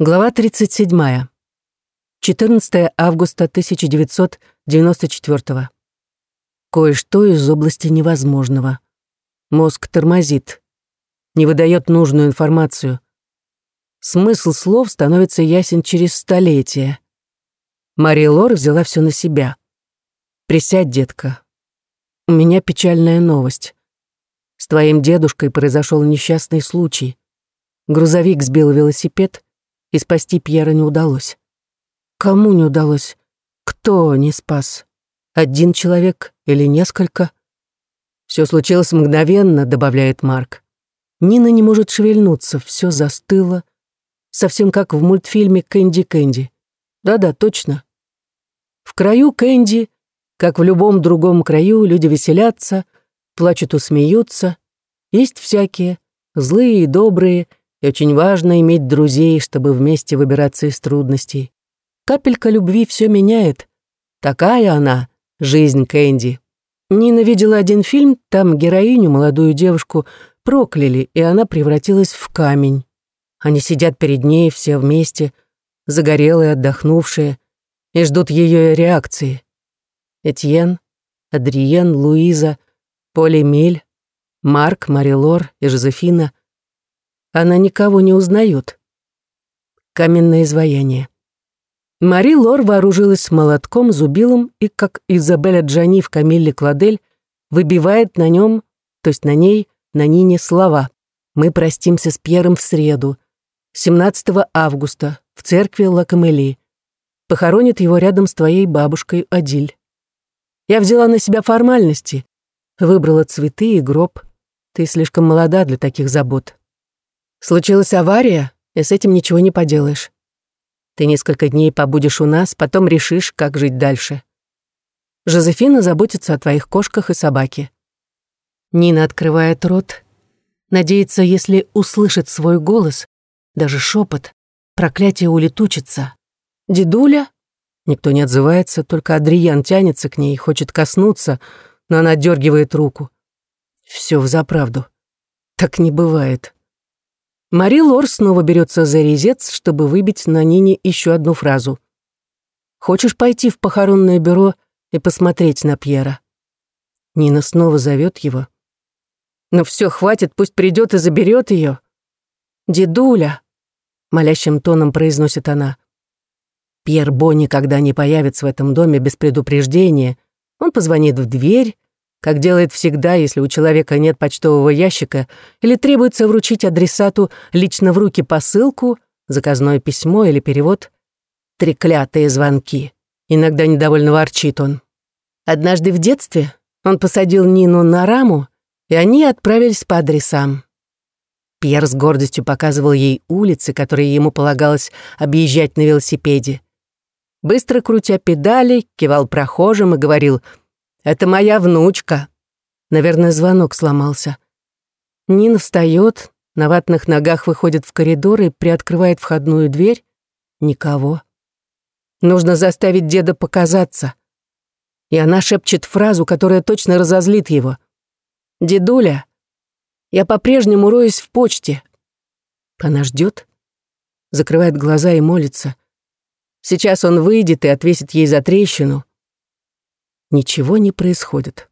Глава 37. 14 августа 1994. Кое-что из области невозможного. Мозг тормозит, не выдает нужную информацию. Смысл слов становится ясен через столетия. Мария Лор взяла все на себя. «Присядь, детка. У меня печальная новость. С твоим дедушкой произошел несчастный случай. Грузовик сбил велосипед — и спасти Пьера не удалось. Кому не удалось? Кто не спас? Один человек или несколько? Все случилось мгновенно, добавляет Марк. Нина не может шевельнуться, все застыло, совсем как в мультфильме «Кэнди Кэнди». Да-да, точно. В краю Кэнди, как в любом другом краю, люди веселятся, плачут и смеются. Есть всякие, злые и добрые, и очень важно иметь друзей, чтобы вместе выбираться из трудностей. Капелька любви все меняет. Такая она, жизнь Кэнди. Нина видела один фильм, там героиню, молодую девушку, прокляли, и она превратилась в камень. Они сидят перед ней все вместе, загорелые, отдохнувшие, и ждут ее реакции. Этьен, Адриен, Луиза, Поли Миль, Марк, Марилор и Жозефина она никого не узнает. Каменное изваяние. Мари Лор вооружилась молотком, зубилом и, как Изабелла Джани в Камилле Кладель, выбивает на нем, то есть на ней, на Нине слова. «Мы простимся с Пьером в среду, 17 августа, в церкви Лакамели. Похоронит его рядом с твоей бабушкой Адиль. Я взяла на себя формальности, выбрала цветы и гроб. Ты слишком молода для таких забот. Случилась авария, и с этим ничего не поделаешь. Ты несколько дней побудешь у нас, потом решишь, как жить дальше. Жозефина заботится о твоих кошках и собаке. Нина открывает рот, надеется, если услышит свой голос, даже шепот, проклятие улетучится. Дедуля? Никто не отзывается, только Адриан тянется к ней, хочет коснуться, но она дергивает руку. Все взаправду. Так не бывает. Мари Лор снова берется за резец, чтобы выбить на Нине еще одну фразу. «Хочешь пойти в похоронное бюро и посмотреть на Пьера?» Нина снова зовет его. «Ну все, хватит, пусть придет и заберет ее. «Дедуля!» — молящим тоном произносит она. Пьер Бо никогда не появится в этом доме без предупреждения. Он позвонит в дверь, как делает всегда, если у человека нет почтового ящика или требуется вручить адресату лично в руки посылку, заказное письмо или перевод. Треклятые звонки. Иногда недовольно ворчит он. Однажды в детстве он посадил Нину на раму, и они отправились по адресам. Пьер с гордостью показывал ей улицы, которые ему полагалось объезжать на велосипеде. Быстро крутя педали, кивал прохожим и говорил — это моя внучка. Наверное, звонок сломался. Нина встает, на ватных ногах выходит в коридор и приоткрывает входную дверь. Никого. Нужно заставить деда показаться. И она шепчет фразу, которая точно разозлит его. «Дедуля, я по-прежнему роюсь в почте». Она ждет, закрывает глаза и молится. Сейчас он выйдет и отвесит ей за трещину. Ничего не происходит.